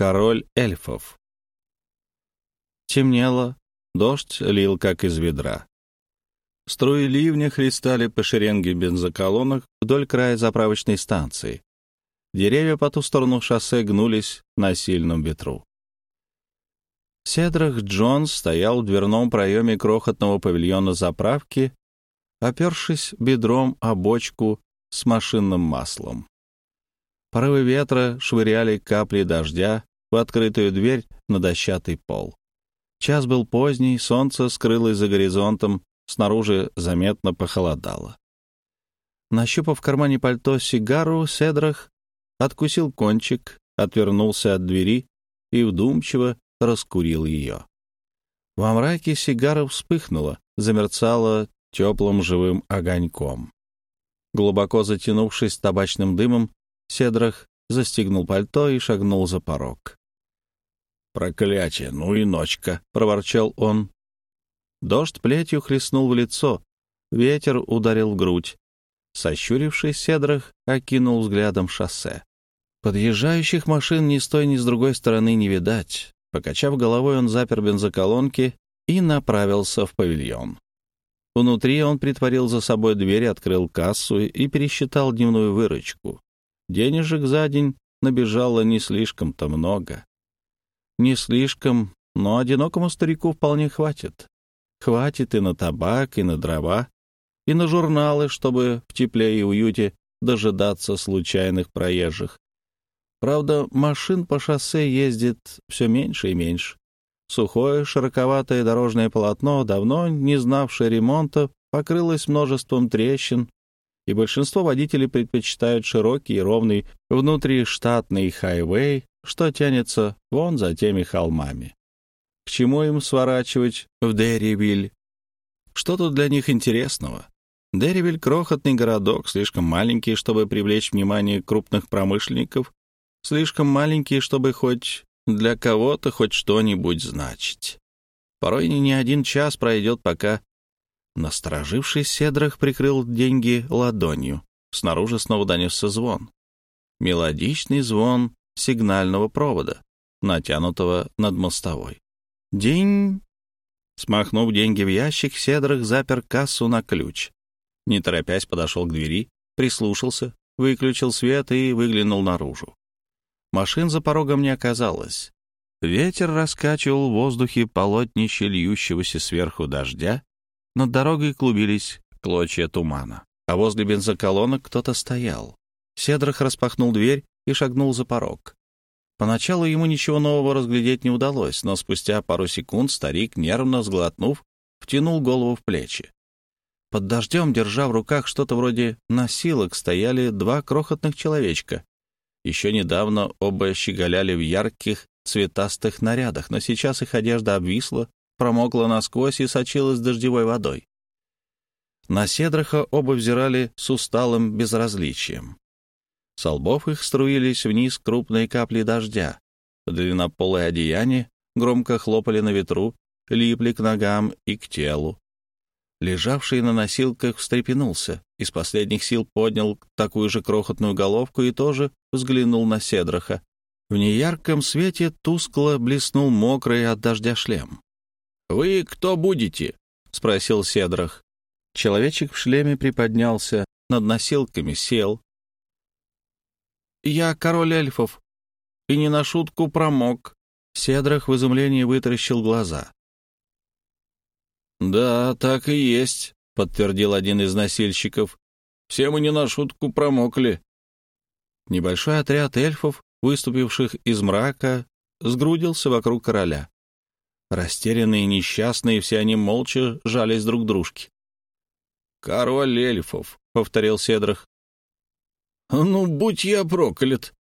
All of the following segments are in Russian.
Король эльфов. Темнело, дождь лил как из ведра. Струи ливня хлестали по шеренге бензоколонок вдоль края заправочной станции. Деревья по ту сторону шоссе гнулись на сильном ветру. Седрах Джонс стоял в дверном проеме крохотного павильона заправки, опершись бедром о бочку с машинным маслом. Порывы ветра швыряли капли дождя в открытую дверь на дощатый пол. Час был поздний, солнце скрылось за горизонтом, снаружи заметно похолодало. Нащупав в кармане пальто сигару, Седрах откусил кончик, отвернулся от двери и вдумчиво раскурил ее. Во мраке сигара вспыхнула, замерцала теплым живым огоньком. Глубоко затянувшись табачным дымом, Седрах застегнул пальто и шагнул за порог. «Проклятие, ну и ночка!» — проворчал он. Дождь плетью хлестнул в лицо, ветер ударил в грудь. Сощурившись, Седрах окинул взглядом шоссе. Подъезжающих машин ни с той, ни с другой стороны не видать. Покачав головой, он запер бензоколонки и направился в павильон. Внутри он притворил за собой дверь, открыл кассу и пересчитал дневную выручку. Денежек за день набежало не слишком-то много. Не слишком, но одинокому старику вполне хватит. Хватит и на табак, и на дрова, и на журналы, чтобы в тепле и уюте дожидаться случайных проезжих. Правда, машин по шоссе ездит все меньше и меньше. Сухое, широковатое дорожное полотно, давно не знавшее ремонта, покрылось множеством трещин, и большинство водителей предпочитают широкий и ровный внутриштатный хайвей, что тянется вон за теми холмами. К чему им сворачивать в Дерривиль? Что тут для них интересного? Дерривиль — крохотный городок, слишком маленький, чтобы привлечь внимание крупных промышленников, слишком маленький, чтобы хоть для кого-то хоть что-нибудь значить. Порой не один час пройдет, пока Насторожившись, Седрах прикрыл деньги ладонью. Снаружи снова донесся звон. Мелодичный звон сигнального провода, натянутого над мостовой. День... Смахнув деньги в ящик, Седрах запер кассу на ключ. Не торопясь, подошел к двери, прислушался, выключил свет и выглянул наружу. Машин за порогом не оказалось. Ветер раскачивал в воздухе полотнище льющегося сверху дождя, над дорогой клубились клочья тумана, а возле бензоколонок кто-то стоял. Седрах распахнул дверь и шагнул за порог. Поначалу ему ничего нового разглядеть не удалось, но спустя пару секунд старик, нервно сглотнув, втянул голову в плечи. Под дождем, держа в руках что-то вроде носилок, стояли два крохотных человечка. Еще недавно оба щеголяли в ярких цветастых нарядах, но сейчас их одежда обвисла, промокла насквозь и сочилась дождевой водой. На Седраха оба взирали с усталым безразличием. С лбов их струились вниз крупные капли дождя. Длиннополые одеяния громко хлопали на ветру, липли к ногам и к телу. Лежавший на носилках встрепенулся, из последних сил поднял такую же крохотную головку и тоже взглянул на Седраха. В неярком свете тускло блеснул мокрый от дождя шлем. «Вы кто будете?» — спросил Седрах. Человечек в шлеме приподнялся, над носилками сел. «Я король эльфов, и не на шутку промок». Седрах в изумлении вытаращил глаза. «Да, так и есть», — подтвердил один из носильщиков. «Все мы не на шутку промокли». Небольшой отряд эльфов, выступивших из мрака, сгрудился вокруг короля. Растерянные несчастные, все они молча жались друг к дружке. «Король эльфов», — повторил Седрах. «Ну, будь я проклят!»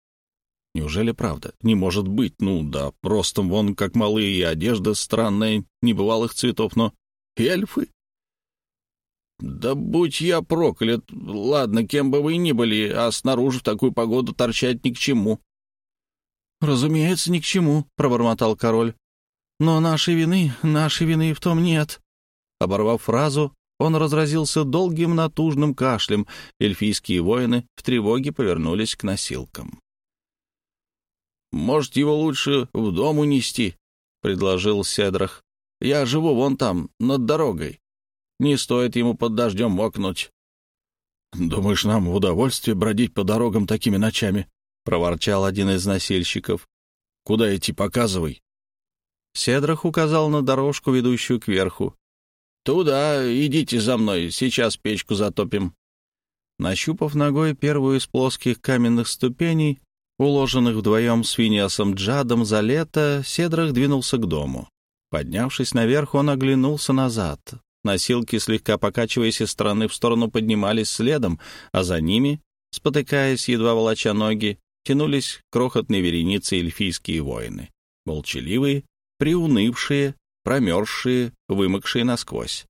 Неужели правда? Не может быть. Ну да, просто вон как малые и одежда странная, небывалых цветов, но эльфы? Да будь я проклят. Ладно, кем бы вы ни были, а снаружи в такую погоду торчать ни к чему. Разумеется, ни к чему, пробормотал король. Но нашей вины, нашей вины в том нет». Оборвав фразу, он разразился долгим натужным кашлем. Эльфийские воины в тревоге повернулись к носилкам. Может, его лучше в дом унести, — предложил Седрах. Я живу вон там, над дорогой. Не стоит ему под дождем мокнуть. — Думаешь, нам в удовольствие бродить по дорогам такими ночами? — проворчал один из носильщиков. — Куда идти, показывай. Седрах указал на дорожку, ведущую кверху. — Туда идите за мной, сейчас печку затопим. Нащупав ногой первую из плоских каменных ступеней, уложенных вдвоем с Финиасом Джадом за лето, Седрах двинулся к дому. Поднявшись наверх, он оглянулся назад. Носилки, слегка покачиваясь из стороны в сторону, поднимались следом, а за ними, спотыкаясь, едва волоча ноги, тянулись крохотные вереницы эльфийские воины, молчаливые, приунывшие, промерзшие, вымокшие насквозь.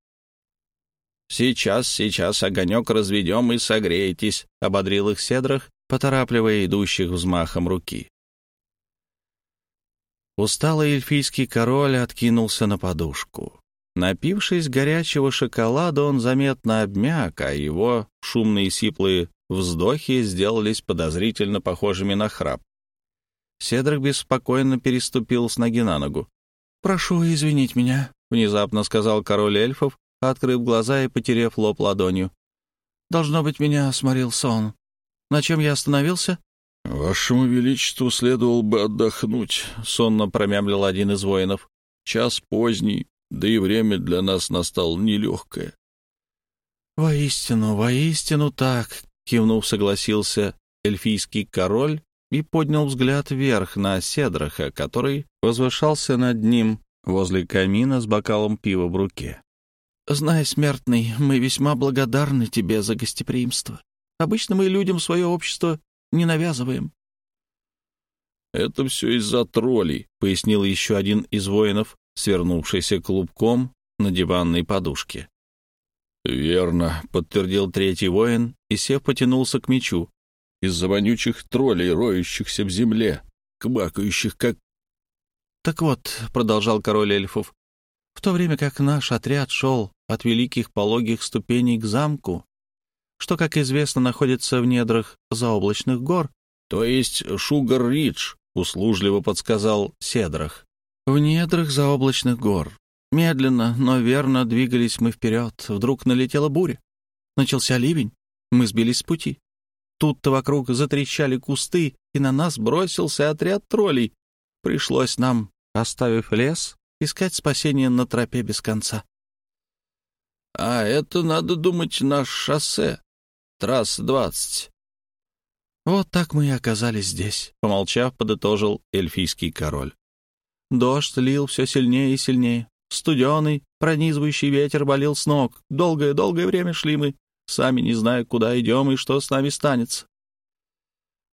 «Сейчас, сейчас огонек разведем и согреетесь», — ободрил их Седрах, поторапливая идущих взмахом руки. Усталый эльфийский король откинулся на подушку. Напившись горячего шоколада, он заметно обмяк, а его шумные сиплые вздохи сделались подозрительно похожими на храп. Седрак беспокойно переступил с ноги на ногу. «Прошу извинить меня», — внезапно сказал король эльфов, открыв глаза и потерев лоб ладонью. «Должно быть, меня сморил сон. На чем я остановился?» «Вашему Величеству следовало бы отдохнуть», — сонно промямлил один из воинов. «Час поздний, да и время для нас настало нелегкое». «Воистину, воистину так», — кивнув, согласился эльфийский король и поднял взгляд вверх на Седраха, который возвышался над ним возле камина с бокалом пива в руке. «Знай, смертный, мы весьма благодарны тебе за гостеприимство. Обычно мы людям свое общество не навязываем». «Это все из-за троллей», — пояснил еще один из воинов, свернувшийся клубком на диванной подушке. «Верно», — подтвердил третий воин, и Сев потянулся к мечу. «Из-за вонючих троллей, роющихся в земле, кбакающих, как...» «Так вот», — продолжал король эльфов, — «в то время как наш отряд шел от великих пологих ступеней к замку, что, как известно, находится в недрах заоблачных гор, то есть Шугар-Ридж», — услужливо подсказал Седрах. В недрах заоблачных гор. Медленно, но верно двигались мы вперед. Вдруг налетела буря. Начался ливень. Мы сбились с пути. Тут-то вокруг затрещали кусты, и на нас бросился отряд троллей. Пришлось нам, оставив лес, искать спасение на тропе без конца. — А это, надо думать, наш шоссе. Трасса двадцать. Вот так мы и оказались здесь, — помолчав, подытожил эльфийский король. Дождь лил все сильнее и сильнее. Студеный, пронизывающий ветер болел с ног. Долгое-долгое время шли мы, сами не зная, куда идем и что с нами станется.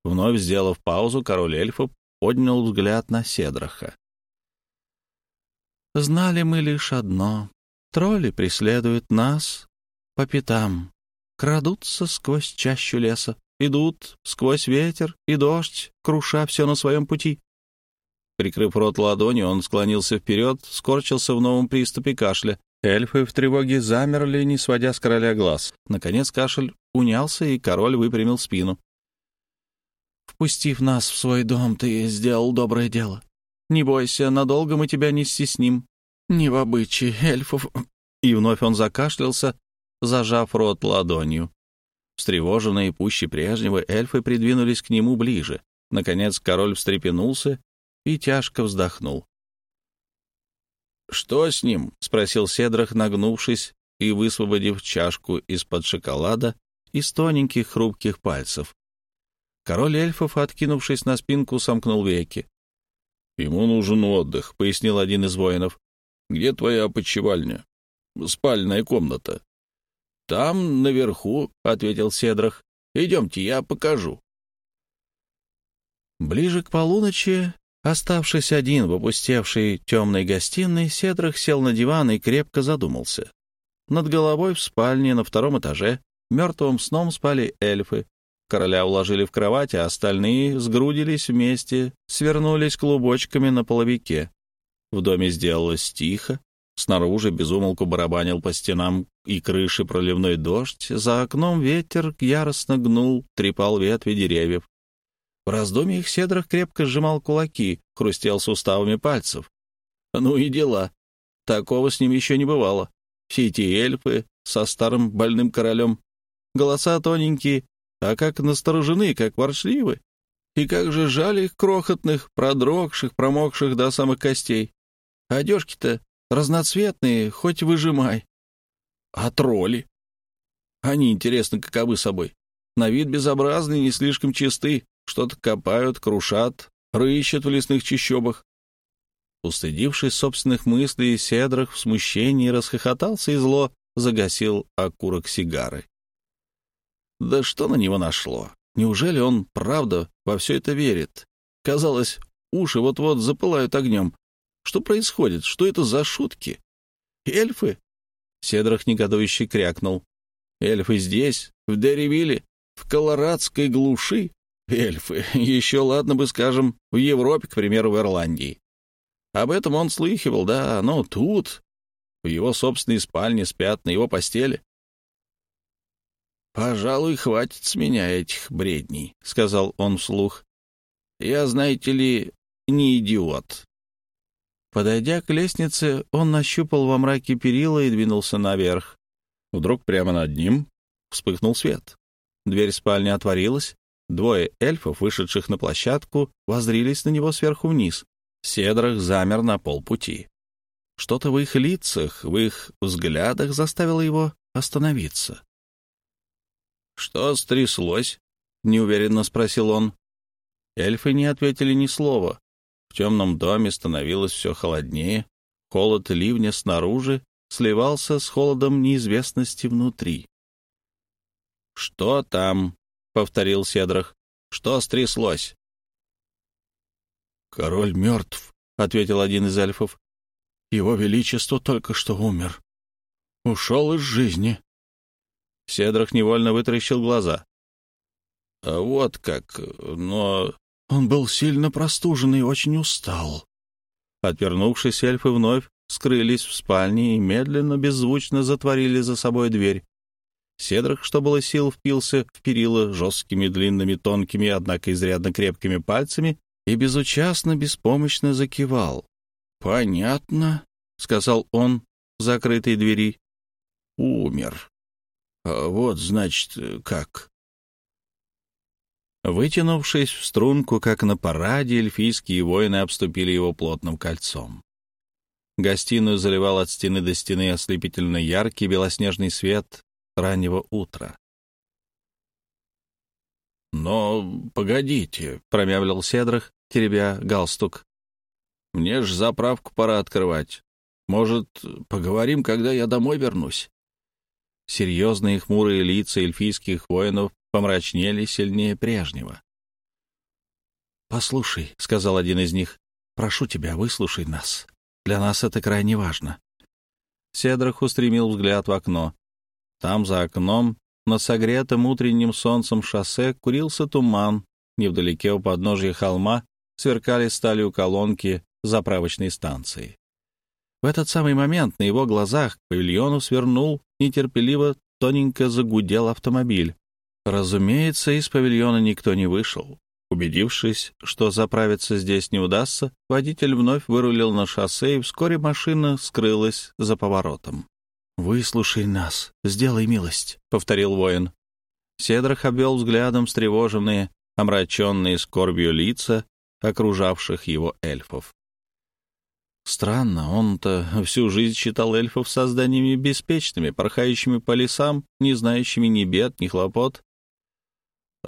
Вновь сделав паузу, король эльфов поднял взгляд на Седраха. Знали мы лишь одно. Тролли преследуют нас по пятам, крадутся сквозь чащу леса, идут сквозь ветер и дождь, круша все на своем пути. Прикрыв рот ладонью, он склонился вперед, скорчился в новом приступе кашля. Эльфы в тревоге замерли, не сводя с короля глаз. Наконец кашель унялся, и король выпрямил спину. «Впустив нас в свой дом, ты сделал доброе дело. Не бойся, надолго мы тебя не стесним. Не в обычае эльфов...» И вновь он закашлялся, зажав рот ладонью. Встревоженные пуще прежнего, эльфы придвинулись к нему ближе. Наконец король встрепенулся и тяжко вздохнул. «Что с ним?» — спросил Седрах, нагнувшись и высвободив чашку из-под шоколада из тоненьких хрупких пальцев. Король эльфов, откинувшись на спинку, сомкнул веки. «Ему нужен отдых», — пояснил один из воинов. «Где твоя опочивальня? Спальная комната». «Там, наверху», — ответил Седрах. «Идемте, я покажу». Ближе к полуночи Оставшись один в опустевшей темной гостиной, Седрах сел на диван и крепко задумался. Над головой в спальне на втором этаже мертвым сном спали эльфы. Короля уложили в кровать, а остальные сгрудились вместе, свернулись клубочками на половике. В доме сделалось тихо. Снаружи безумолку барабанил по стенам и крыше проливной дождь. За окном ветер яростно гнул, трепал ветви деревьев. В раздумьях Седрах крепко сжимал кулаки, хрустел суставами пальцев. Ну и дела. Такого с ним еще не бывало. Все эти эльфы со старым больным королем. Голоса тоненькие, а как насторожены, как ворчливы. И как же жаль их крохотных, продрогших, промокших до самых костей. Одежки-то разноцветные, хоть выжимай. А тролли? Они, интересно, каковы собой? На вид безобразные, не слишком чисты, что-то копают, крушат, рыщут в лесных чащобах. Устыдившись собственных мыслей, Седрах в смущении расхохотался и зло загасил окурок сигары. Да что на него нашло? Неужели он, правда, во все это верит? Казалось, уши вот-вот запылают огнем. Что происходит? Что это за шутки? Эльфы? Седрах негодующе крякнул. Эльфы здесь, в Деревиле, в колорадской глуши? Эльфы. Еще ладно бы, скажем, в Европе, к примеру, в Ирландии. Об этом он слыхивал, да, но тут, в его собственной спальне, спят на его постели. «Пожалуй, хватит с меня этих бредней», — сказал он вслух. «Я, знаете ли, не идиот». Подойдя к лестнице, он нащупал во мраке перила и двинулся наверх. Вдруг прямо над ним вспыхнул свет. Дверь спальни отворилась. Двое эльфов, вышедших на площадку, воззрились на него сверху вниз. Седрах замер на полпути. Что-то в их лицах, в их взглядах заставило его остановиться. «Что стряслось?» — неуверенно спросил он. Эльфы не ответили ни слова. В темном доме становилось все холоднее. Холод ливня снаружи сливался с холодом неизвестности внутри. «Что там?» — повторил Седрах. «Что стряслось?» «Король мертв», — ответил один из эльфов. «Его Величество только что умер. Ушел из жизни». Седрах невольно вытаращил глаза. «А вот как, но...» Он был сильно простужен и очень устал. Отвернувшись, эльфы вновь скрылись в спальне и медленно, беззвучно затворили за собой дверь. Седрах, что было сил, впился в перила жесткими, длинными, тонкими, однако изрядно крепкими пальцами и безучастно, беспомощно закивал. «Понятно», — сказал он, закрытой двери. «Умер. А вот, значит, как?» Вытянувшись в струнку, как на параде, эльфийские воины обступили его плотным кольцом. Гостиную заливал от стены до стены ослепительно яркий белоснежный свет раннего утра. «Но погодите», — промямлил Седрах, теребя галстук. «Мне ж заправку пора открывать. Может, поговорим, когда я домой вернусь?» Серьезные хмурые лица эльфийских воинов помрачнели сильнее прежнего. «Послушай», — сказал один из них, — «прошу тебя, выслушай нас. Для нас это крайне важно». Седрах устремил взгляд в окно. Там, за окном, на согретом утренним солнцем шоссе, курился туман. Невдалеке у подножья холма сверкали сталью колонки заправочной станции. В этот самый момент на его глазах к павильону свернул, нетерпеливо, тоненько загудел автомобиль. Разумеется, из павильона никто не вышел. Убедившись, что заправиться здесь не удастся, водитель вновь вырулил на шоссе, и вскоре машина скрылась за поворотом. «Выслушай нас, сделай милость», — повторил воин. Седрах обвел взглядом встревоженные, омраченные скорбью лица окружавших его эльфов. Странно, он-то всю жизнь считал эльфов созданиями беспечными, порхающими по лесам, не знающими ни бед, ни хлопот.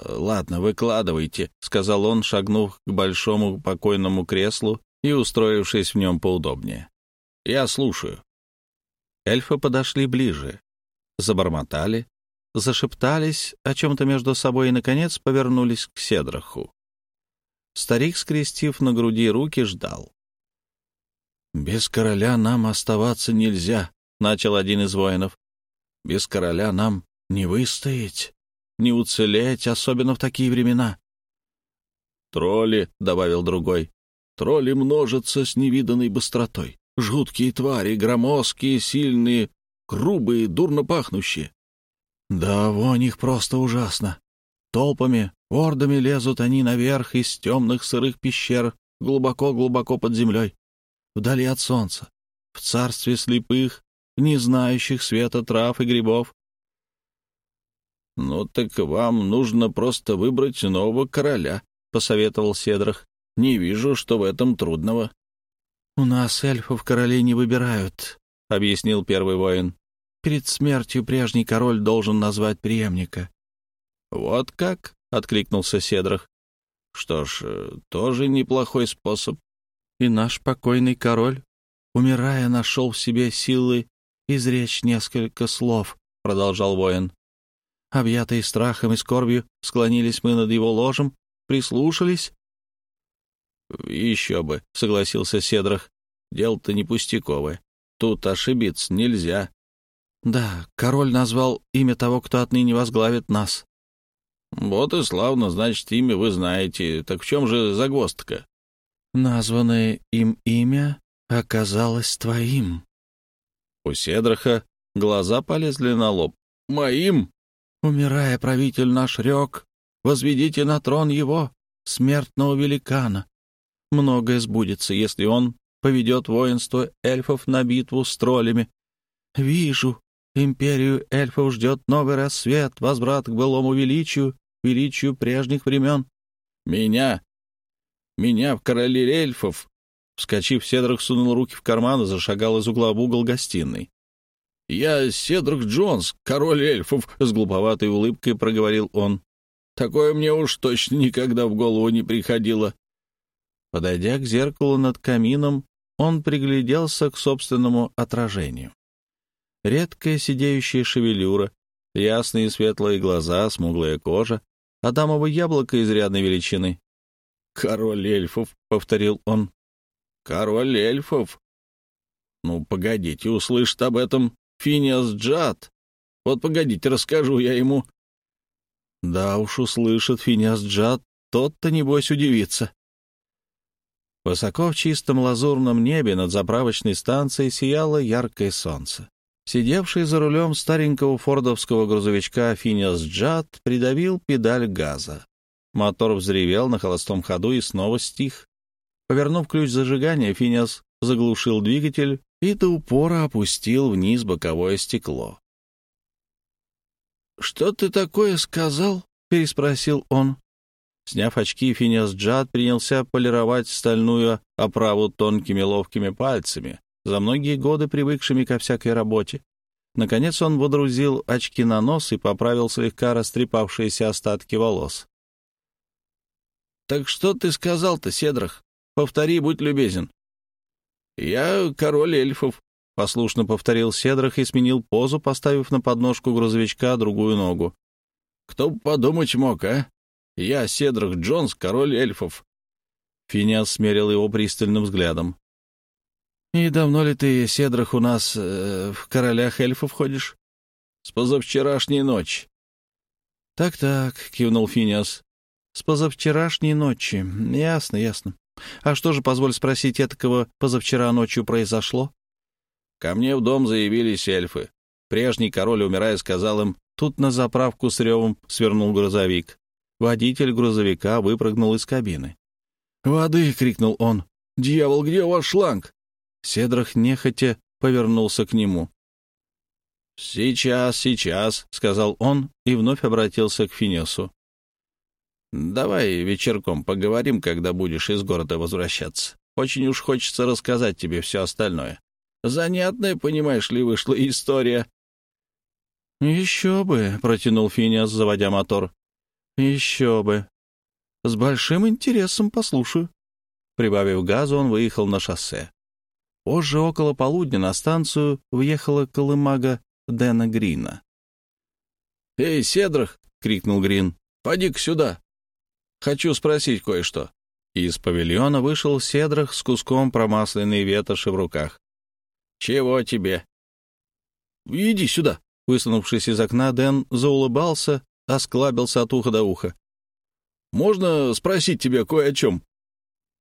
«Ладно, выкладывайте», — сказал он, шагнув к большому покойному креслу и устроившись в нем поудобнее. «Я слушаю». Эльфы подошли ближе, забормотали, зашептались о чем-то между собой и, наконец, повернулись к Седраху. Старик, скрестив на груди руки, ждал. «Без короля нам оставаться нельзя», — начал один из воинов. «Без короля нам не выстоять» не уцелеть, особенно в такие времена. «Тролли», — добавил другой, — «тролли множатся с невиданной быстротой. Жуткие твари, громоздкие, сильные, грубые, дурно пахнущие. Да, вонь их просто ужасно. Толпами, ордами лезут они наверх из темных сырых пещер, глубоко-глубоко под землей, вдали от солнца, в царстве слепых, не знающих света трав и грибов. «Ну так вам нужно просто выбрать нового короля», — посоветовал Седрах. «Не вижу, что в этом трудного». «У нас эльфов королей не выбирают», — объяснил первый воин. «Перед смертью прежний король должен назвать преемника». «Вот как?» — откликнулся Седрах. «Что ж, э, тоже неплохой способ». И наш покойный король, умирая, нашел в себе силы изречь несколько слов, — продолжал воин. Объятые страхом и скорбью, склонились мы над его ложем, прислушались. — Еще бы, — согласился Седрах. — Дело-то не пустяковое. Тут ошибиться нельзя. — Да, король назвал имя того, кто отныне возглавит нас. — Вот и славно, значит, имя вы знаете. Так в чем же загвоздка? — Названное им имя оказалось твоим. У Седраха глаза полезли на лоб. «Моим?» «Умирая, правитель наш рек, возведите на трон его, смертного великана. Многое сбудется, если он поведет воинство эльфов на битву с троллями. Вижу, империю эльфов ждет новый рассвет, возврат к былому величию, величию прежних времен. Меня, меня в короле эльфов Вскочив, Седрах сунул руки в карман и зашагал из угла в угол гостиной. «Я Седрах Джонс, король эльфов», — с глуповатой улыбкой проговорил он. «Такое мне уж точно никогда в голову не приходило». Подойдя к зеркалу над камином, он пригляделся к собственному отражению. Редкая сидеющая шевелюра, ясные светлые глаза, смуглая кожа, адамово яблоко изрядной величины. «Король эльфов», — повторил он. Король эльфов. Ну, погодите, услышит об этом Финиас Джад. Вот погодите, расскажу я ему. Да уж услышит Финиас Джад, тот-то, небось, удивится. Высоко в чистом лазурном небе над заправочной станцией сияло яркое солнце. Сидевший за рулем старенького фордовского грузовичка Финиас Джад придавил педаль газа. Мотор взревел на холостом ходу и снова стих. Повернув ключ зажигания, Финиас заглушил двигатель и до упора опустил вниз боковое стекло. «Что ты такое сказал?» — переспросил он. Сняв очки, Финиас Джад принялся полировать стальную оправу тонкими ловкими пальцами, за многие годы привыкшими ко всякой работе. Наконец он водрузил очки на нос и поправил слегка растрепавшиеся остатки волос. «Так что ты сказал-то, Седрах?» Повтори, будь любезен». «Я король эльфов», — послушно повторил Седрах и сменил позу, поставив на подножку грузовичка другую ногу. «Кто бы подумать мог, а? Я Седрах Джонс, король эльфов». Финиас смерил его пристальным взглядом. «И давно ли ты, Седрах, у нас э, в королях эльфов ходишь?» «С позавчерашней ночи». «Так-так», — кивнул Финиас. «С позавчерашней ночи. Ясно, ясно. А что же, позволь спросить, этакого позавчера ночью произошло? Ко мне в дом заявились эльфы. Прежний король, умирая, сказал им, тут на заправку с ревом свернул грузовик. Водитель грузовика выпрыгнул из кабины. «Воды!» — крикнул он. «Дьявол, где ваш шланг?» Седрах нехотя повернулся к нему. «Сейчас, сейчас», — сказал он и вновь обратился к Финесу. Давай вечерком поговорим, когда будешь из города возвращаться. Очень уж хочется рассказать тебе все остальное. Занятная, понимаешь ли, вышла история». «Еще бы», — протянул Финиас, заводя мотор. «Еще бы. С большим интересом послушаю». Прибавив газу, он выехал на шоссе. Позже, около полудня, на станцию въехала колымага Дэна Грина. «Эй, Седрах!» — крикнул Грин. «Поди-ка сюда!» Хочу спросить кое-что». Из павильона вышел Седрах с куском промасленной ветоши в руках. «Чего тебе?» «Иди сюда!» Высунувшись из окна, Дэн заулыбался, осклабился от уха до уха. «Можно спросить тебя кое о чем?»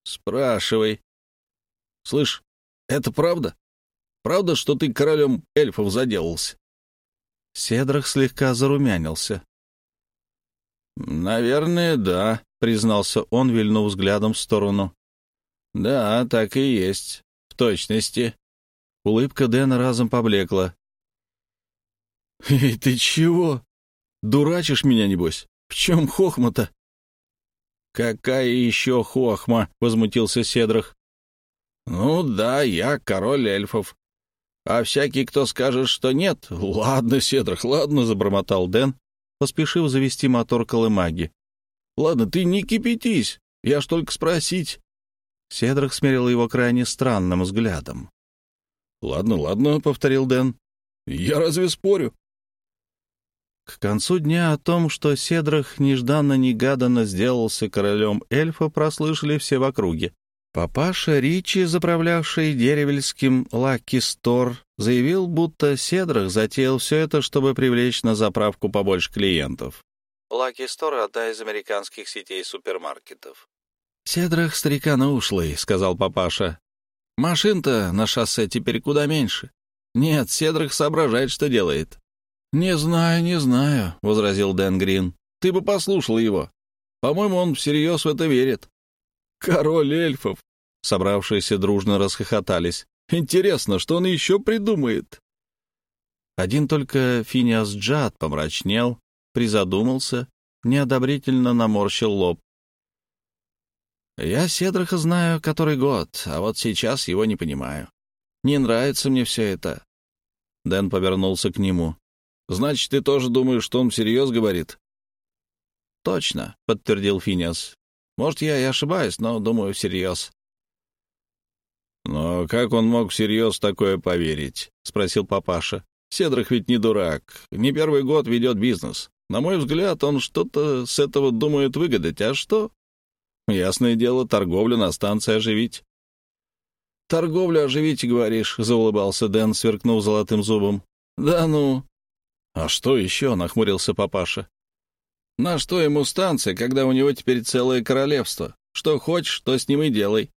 «Спрашивай». «Слышь, это правда? Правда, что ты королем эльфов заделался?» Седрах слегка зарумянился. «Наверное, да», — признался он, вильнув взглядом в сторону. «Да, так и есть. В точности». Улыбка Дэна разом поблекла. «Эй, ты чего? Дурачишь меня, небось? В чем хохма-то?» «Какая еще хохма?» — возмутился Седрах. «Ну да, я король эльфов. А всякий, кто скажет, что нет...» «Ладно, Седрах, ладно», — забормотал Дэн, поспешив завести мотор колымаги. «Ладно, ты не кипятись, я ж только спросить». Седрах смерил его крайне странным взглядом. «Ладно, ладно», — повторил Дэн. «Я разве спорю?» К концу дня о том, что Седрах нежданно-негаданно сделался королем эльфа, прослышали все в округе. Папаша Ричи, заправлявший деревельским Лаки Стор, заявил, будто Седрах затеял все это, чтобы привлечь на заправку побольше клиентов. Лаки Стор — одна из американских сетей супермаркетов. «Седрах старикана ушлый», — сказал папаша. «Машин-то на шоссе теперь куда меньше. Нет, Седрах соображает, что делает». «Не знаю, не знаю», — возразил Дэн Грин. «Ты бы послушал его. По-моему, он всерьез в это верит». «Король эльфов!» Собравшиеся дружно расхохотались. «Интересно, что он еще придумает?» Один только Финиас Джад помрачнел, призадумался, неодобрительно наморщил лоб. «Я Седраха знаю который год, а вот сейчас его не понимаю. Не нравится мне все это». Дэн повернулся к нему. «Значит, ты тоже думаешь, что он всерьез говорит?» «Точно», — подтвердил Финиас. Может, я и ошибаюсь, но думаю всерьез. «Но как он мог всерьез такое поверить?» — спросил папаша. «Седрах ведь не дурак, не первый год ведет бизнес. На мой взгляд, он что-то с этого думает выгадать. А что? Ясное дело, торговлю на станции оживить». «Торговлю оживить, говоришь», — заулыбался Дэн, сверкнув золотым зубом. «Да ну». «А что еще?» — нахмурился папаша. На что ему станция, когда у него теперь целое королевство? Что хочешь, то с ним и делай.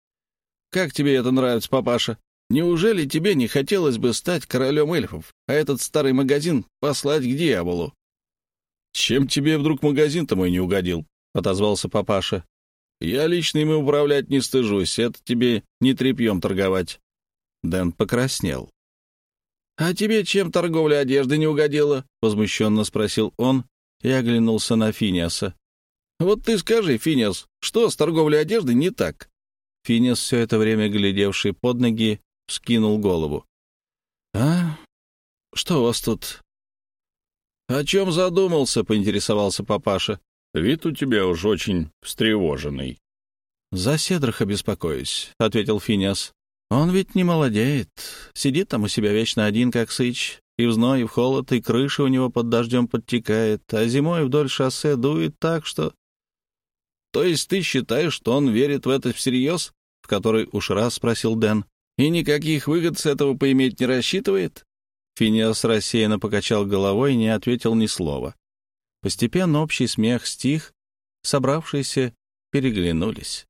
Как тебе это нравится, папаша? Неужели тебе не хотелось бы стать королем эльфов, а этот старый магазин послать к дьяволу? Чем тебе вдруг магазин-то мой не угодил? — отозвался папаша. Я лично ими управлять не стыжусь, это тебе не тряпьем торговать. Дэн покраснел. — А тебе чем торговля одежды не угодила? — возмущенно спросил он, и оглянулся на Финиаса. «Вот ты скажи, Финиас, что с торговлей одежды не так?» Финиас, все это время глядевший под ноги, вскинул голову. «А? Что у вас тут?» «О чем задумался?» — поинтересовался папаша. «Вид у тебя уж очень встревоженный». «За Седраха беспокоюсь», — ответил Финиас. «Он ведь не молодеет. Сидит там у себя вечно один, как сыч. И в зной, и в холод, и крыша у него под дождем подтекает, а зимой вдоль шоссе дует так, что... То есть ты считаешь, что он верит в это всерьез? В который уж раз спросил Дэн. И никаких выгод с этого поиметь не рассчитывает? Финиас рассеянно покачал головой и не ответил ни слова. Постепенно общий смех стих, собравшиеся переглянулись.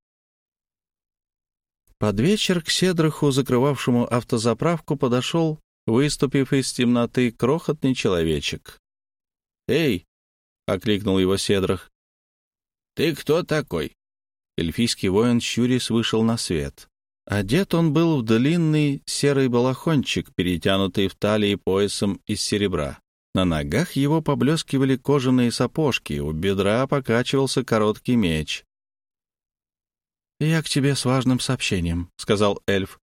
Под вечер к Седраху, закрывавшему автозаправку, подошел выступив из темноты крохотный человечек. «Эй!» — окликнул его Седрах. «Ты кто такой?» Эльфийский воин Щурис вышел на свет. Одет он был в длинный серый балахончик, перетянутый в талии поясом из серебра. На ногах его поблескивали кожаные сапожки, у бедра покачивался короткий меч. «Я к тебе с важным сообщением», — сказал эльф.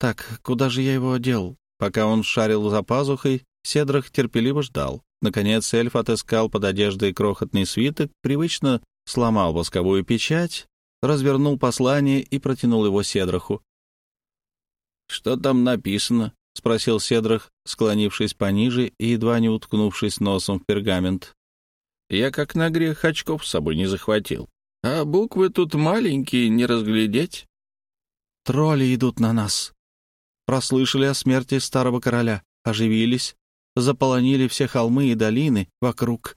«Так, куда же я его дел? Пока он шарил за пазухой, Седрах терпеливо ждал. Наконец эльф отыскал под одеждой крохотный свиток, привычно сломал восковую печать, развернул послание и протянул его Седраху. «Что там написано?» — спросил Седрах, склонившись пониже и едва не уткнувшись носом в пергамент. «Я как на грех очков с собой не захватил. А буквы тут маленькие, не разглядеть». «Тролли идут на нас», прослышали о смерти старого короля, оживились, заполонили все холмы и долины вокруг.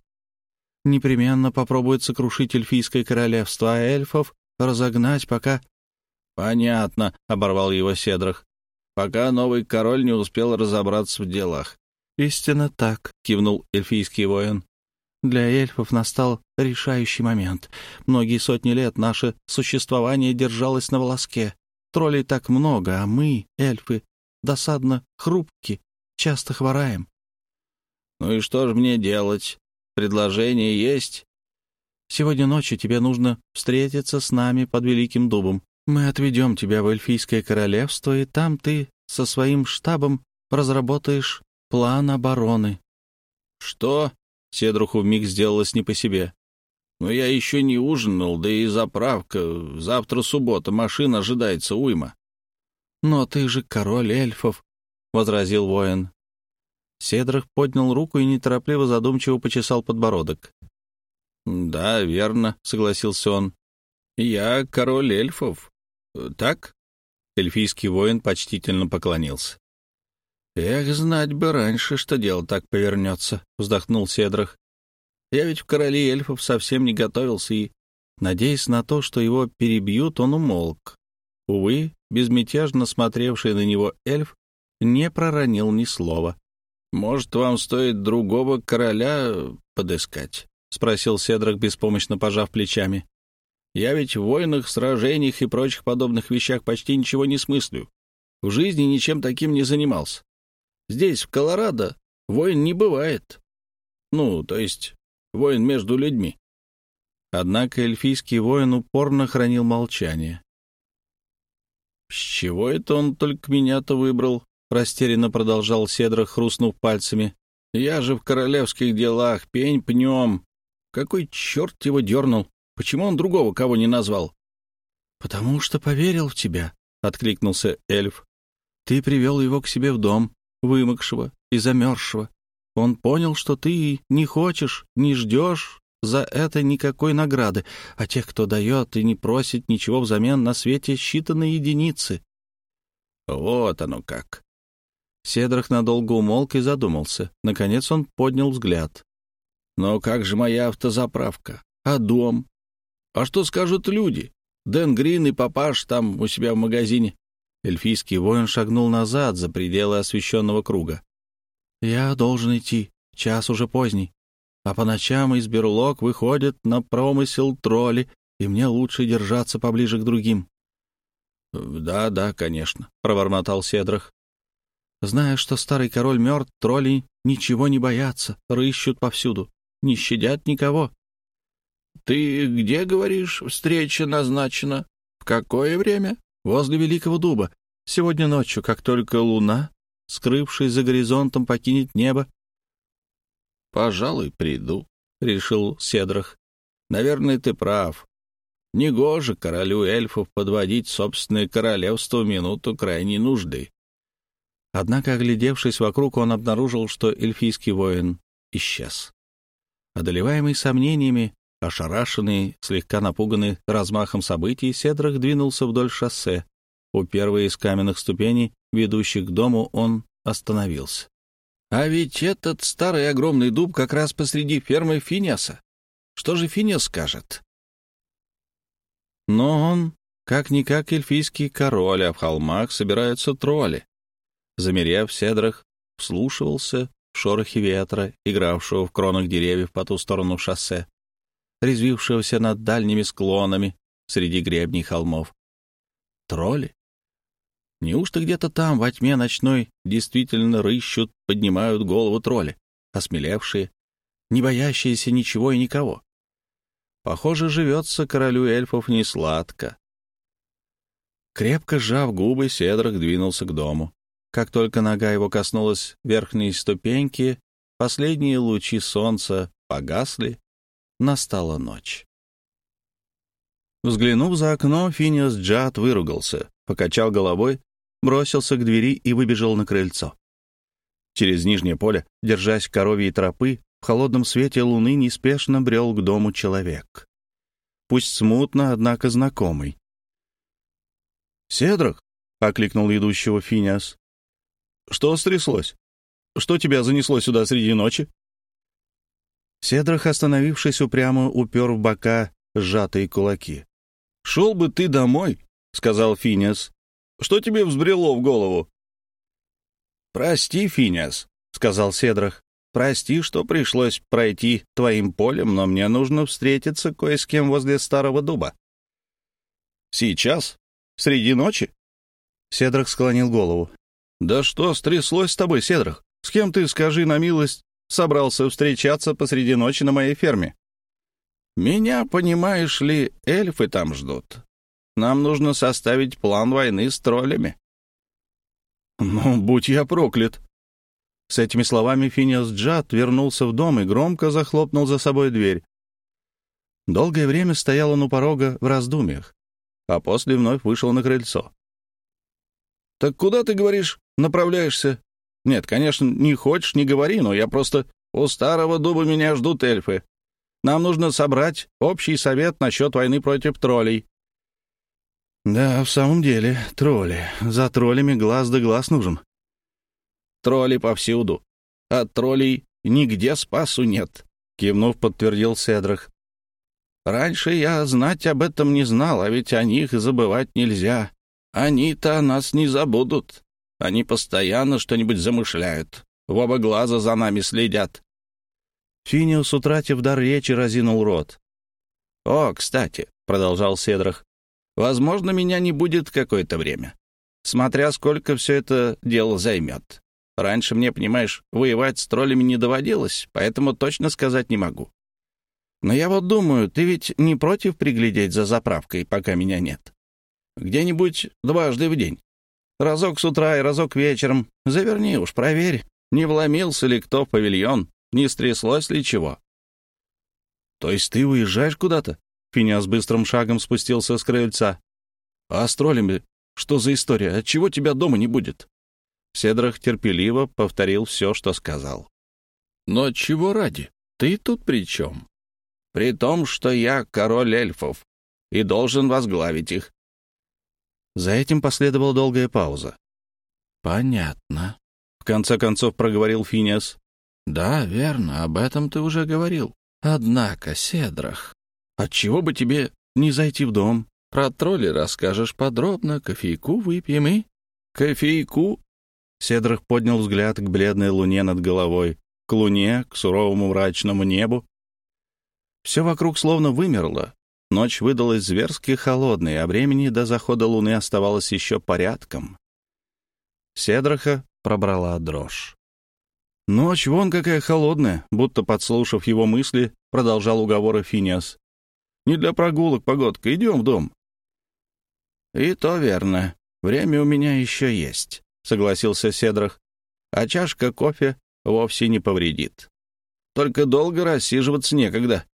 Непременно попробует сокрушить эльфийское королевство, а эльфов разогнать, пока... — Понятно, — оборвал его Седрах, — пока новый король не успел разобраться в делах. — Истинно так, — кивнул эльфийский воин. Для эльфов настал решающий момент. Многие сотни лет наше существование держалось на волоске. Троллей так много, а мы, эльфы, досадно хрупки, часто хвораем. «Ну и что же мне делать? Предложение есть?» «Сегодня ночью тебе нужно встретиться с нами под Великим Дубом. Мы отведем тебя в Эльфийское королевство, и там ты со своим штабом разработаешь план обороны». «Что?» — Седруху вмиг сделалось не по себе. «Но я еще не ужинал, да и заправка. Завтра суббота, машина ожидается уйма». «Но ты же король эльфов», — возразил воин. Седрах поднял руку и неторопливо задумчиво почесал подбородок. «Да, верно», — согласился он. «Я король эльфов. Так?» Эльфийский воин почтительно поклонился. «Эх, знать бы раньше, что дело так повернется», — вздохнул Седрах. «Я ведь в короли эльфов совсем не готовился и...» Надеясь на то, что его перебьют, он умолк. Увы, безмятежно смотревший на него эльф не проронил ни слова. «Может, вам стоит другого короля подыскать?» — спросил Седрак, беспомощно пожав плечами. «Я ведь в войнах, сражениях и прочих подобных вещах почти ничего не смыслю. В жизни ничем таким не занимался. Здесь, в Колорадо, войн не бывает. Ну, то есть, войн между людьми». Однако эльфийский воин упорно хранил молчание. «С чего это он только меня-то выбрал?» — растерянно продолжал Седра, хрустнув пальцами. «Я же в королевских делах, пень пнем. Какой черт его дернул? Почему он другого кого не назвал?» «Потому что поверил в тебя», — откликнулся эльф. «Ты привел его к себе в дом, вымокшего и замерзшего. Он понял, что ты не хочешь, не ждешь за это никакой награды, а тех, кто дает и не просит ничего взамен на свете считанные единицы». «Вот оно как!» Седрах надолго умолк и задумался. Наконец он поднял взгляд. Но как же моя автозаправка? А дом? А что скажут люди? Дэн Грин и папаш там у себя в магазине. Эльфийский воин шагнул назад за пределы освещенного круга. «Я должен идти. Час уже поздний. А по ночам из берлог выходят на промысел тролли, и мне лучше держаться поближе к другим». «Да, да, конечно», — пробормотал Седрах. «Зная, что старый король мертв, тролли ничего не боятся, рыщут повсюду не щадят никого. — Ты где, говоришь, встреча назначена? В какое время? — Возле Великого Дуба. Сегодня ночью, как только луна, скрывшись за горизонтом, покинет небо. — Пожалуй, приду, — решил Седрах. — Наверное, ты прав. Негоже королю эльфов подводить собственное королевство в минуту крайней нужды. Однако, оглядевшись вокруг, он обнаружил, что эльфийский воин исчез. Одолеваемый сомнениями, ошарашенный, слегка напуганный размахом событий, Седрах двинулся вдоль шоссе. У первой из каменных ступеней, ведущих к дому, он остановился. «А ведь этот старый огромный дуб как раз посреди фермы Финиаса. Что же Финиас скажет?» Но он, как-никак эльфийский король, а в холмах собираются тролли. Замерев, Седрах вслушивался шорохе ветра, игравшего в кронах деревьев по ту сторону шоссе, резвившегося над дальними склонами среди гребней холмов. Тролли? Неужто где-то там, во тьме ночной, действительно рыщут, поднимают голову тролли, осмелевшие, не боящиеся ничего и никого? Похоже, живется королю эльфов не сладко. Крепко сжав губы, Седрак двинулся к дому. Как только нога его коснулась верхней ступеньки, последние лучи солнца погасли, настала ночь. Взглянув за окно, Финиас Джад выругался, покачал головой, бросился к двери и выбежал на крыльцо. Через нижнее поле, держась коровьей тропы, в холодном свете луны неспешно брел к дому человек. Пусть смутно, однако знакомый. «Седрах!» — окликнул идущего Финиас. Что стряслось? Что тебя занесло сюда среди ночи?» Седрах, остановившись, упрямо упер в бока сжатые кулаки. «Шел бы ты домой», — сказал Финиас. «Что тебе взбрело в голову?» «Прости, Финиас», — сказал Седрах. Прости, что пришлось пройти твоим полем, но мне нужно встретиться кое с кем возле старого дуба». «Сейчас? Среди ночи?» Седрах склонил голову. «Да что стряслось с тобой, Седрах? С кем ты, скажи на милость, собрался встречаться посреди ночи на моей ферме?» «Меня, понимаешь ли, эльфы там ждут. Нам нужно составить план войны с троллями». «Ну, будь я проклят!» С этими словами Финиас Джад вернулся в дом и громко захлопнул за собой дверь. Долгое время стоял он у порога в раздумьях, а после вновь вышел на крыльцо. «Так куда, ты говоришь, направляешься?» «Нет, конечно, не хочешь, не говори, но я просто... У старого дуба меня ждут эльфы. Нам нужно собрать общий совет насчет войны против троллей». «Да, в самом деле, тролли. За троллями глаз да глаз нужен». «Тролли повсюду. От троллей нигде спасу нет», — кивнув, подтвердил Седрах. «Раньше я знать об этом не знал, а ведь о них забывать нельзя. Они-то нас не забудут. Они постоянно что-нибудь замышляют. В оба глаза за нами следят. Финиус, утратив дар речи, разинул рот. «О, кстати», — продолжал Седрах, — «возможно, меня не будет какое-то время, смотря сколько все это дело займет. Раньше мне, понимаешь, воевать с троллями не доводилось, поэтому точно сказать не могу. Но я вот думаю, ты ведь не против приглядеть за заправкой, пока меня нет?» Где-нибудь дважды в день. Разок с утра и разок вечером. Заверни уж, проверь, не вломился ли кто в павильон, не стряслось ли чего. То есть ты уезжаешь куда-то? Финиас быстрым шагом спустился с крыльца. А с троллями что за история? Отчего тебя дома не будет? Седрах терпеливо повторил все, что сказал. Но чего ради? Ты тут при чем? При том, что я король эльфов и должен возглавить их. За этим последовала долгая пауза. «Понятно», — в конце концов проговорил Финиас. «Да, верно, об этом ты уже говорил. Однако, Седрах, отчего бы тебе не зайти в дом? Про тролли расскажешь подробно, кофейку выпьем и...» «Кофейку?» Седрах поднял взгляд к бледной луне над головой, к луне, к суровому мрачному небу. Все вокруг словно вымерло, Ночь выдалась зверски холодной, а времени до захода луны оставалось еще порядком. Седраха пробрала дрожь. «Ночь вон какая холодная», будто подслушав его мысли, продолжал уговоры Финиас. «Не для прогулок, погодка, идем в дом». «И то верно. Время у меня еще есть», — согласился Седрах. «А чашка кофе вовсе не повредит. Только долго рассиживаться некогда».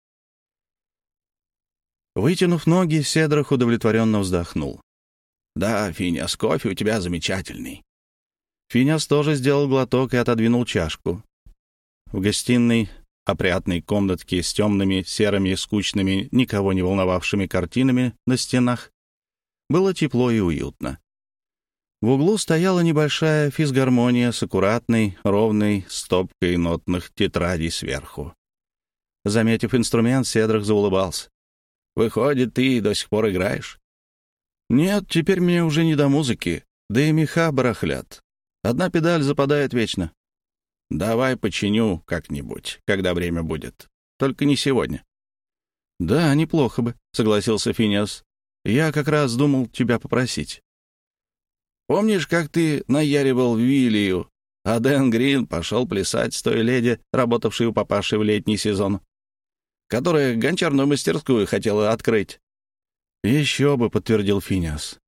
Вытянув ноги, Седрах удовлетворенно вздохнул. «Да, Финиас, кофе у тебя замечательный». Финиас тоже сделал глоток и отодвинул чашку. В гостиной, опрятной комнатке с темными, серыми, скучными, никого не волновавшими картинами на стенах, было тепло и уютно. В углу стояла небольшая физгармония с аккуратной, ровной стопкой нотных тетрадей сверху. Заметив инструмент, Седрах заулыбался. Выходит, ты до сих пор играешь? Нет, теперь мне уже не до музыки, да и меха барахлят. Одна педаль западает вечно. Давай починю как-нибудь, когда время будет. Только не сегодня. Да, неплохо бы, согласился Финиас. Я как раз думал тебя попросить. Помнишь, как ты наяривал Виллию, а Дэн Грин пошел плясать с той леди, работавшей у папаши в летний сезон? Которая гончарную мастерскую хотела открыть». «Еще бы», — подтвердил Финиас.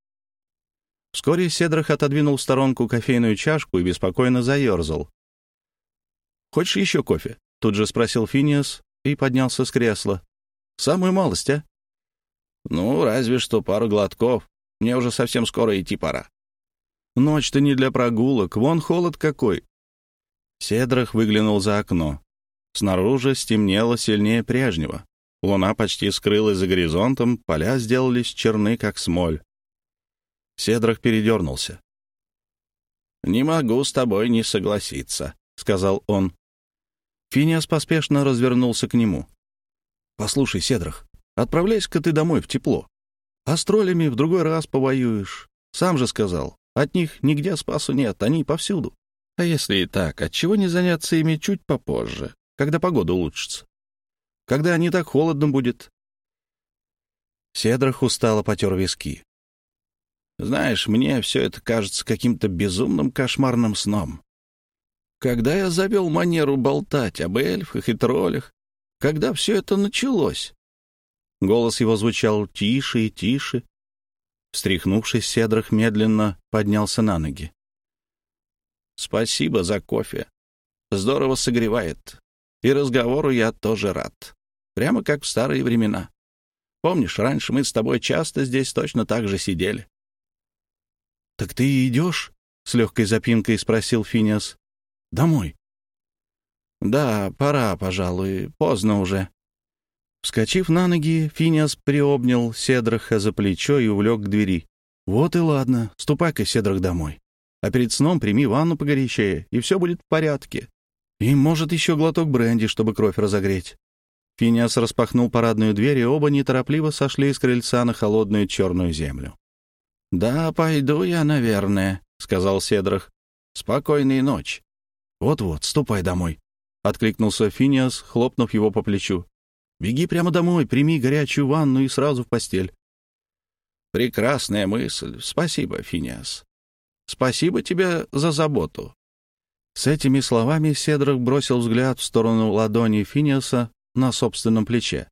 Вскоре Седрах отодвинул в сторонку кофейную чашку и беспокойно заерзал. «Хочешь еще кофе?» — тут же спросил Финиас и поднялся с кресла. «Самую малость, а?» «Ну, разве что пару глотков. Мне уже совсем скоро идти пора». «Ночь-то не для прогулок. Вон холод какой». Седрах выглянул за окно. Снаружи стемнело сильнее прежнего. Луна почти скрылась за горизонтом, поля сделались черны, как смоль. Седрах передернулся. «Не могу с тобой не согласиться», — сказал он. Финиас поспешно развернулся к нему. «Послушай, Седрах, отправляйся-ка ты домой в тепло. А с троллями в другой раз повоюешь. Сам же сказал, от них нигде спасу нет, они повсюду. А если и так, отчего не заняться ими чуть попозже, когда погода улучшится? Когда не так холодно будет?» Седрах устало потер виски. «Знаешь, мне все это кажется каким-то безумным кошмарным сном. Когда я завел манеру болтать об эльфах и троллях, когда все это началось?» Голос его звучал тише и тише. Встряхнувшись, Седрах медленно поднялся на ноги. «Спасибо за кофе. Здорово согревает. И разговору я тоже рад. Прямо как в старые времена. Помнишь, раньше мы с тобой часто здесь точно так же сидели?» «Так ты идешь?» — с легкой запинкой спросил Финиас. «Домой?» «Да, пора, пожалуй. Поздно уже». Вскочив на ноги, Финиас приобнял Седраха за плечо и увлек к двери. «Вот и ладно. Ступай-ка, Седрах, домой. А перед сном прими ванну погорячее, и все будет в порядке. И, может, еще глоток бренди, чтобы кровь разогреть». Финиас распахнул парадную дверь, и оба неторопливо сошли с крыльца на холодную черную землю. «Да, пойду я, наверное», — сказал Седрах. «Спокойной ночи». «Вот-вот, ступай домой», — откликнулся Финиас, хлопнув его по плечу. «Беги прямо домой, прими горячую ванну и сразу в постель». «Прекрасная мысль. Спасибо, Финиас. Спасибо тебе за заботу». С этими словами Седрах бросил взгляд в сторону ладони Финиаса на собственном плече.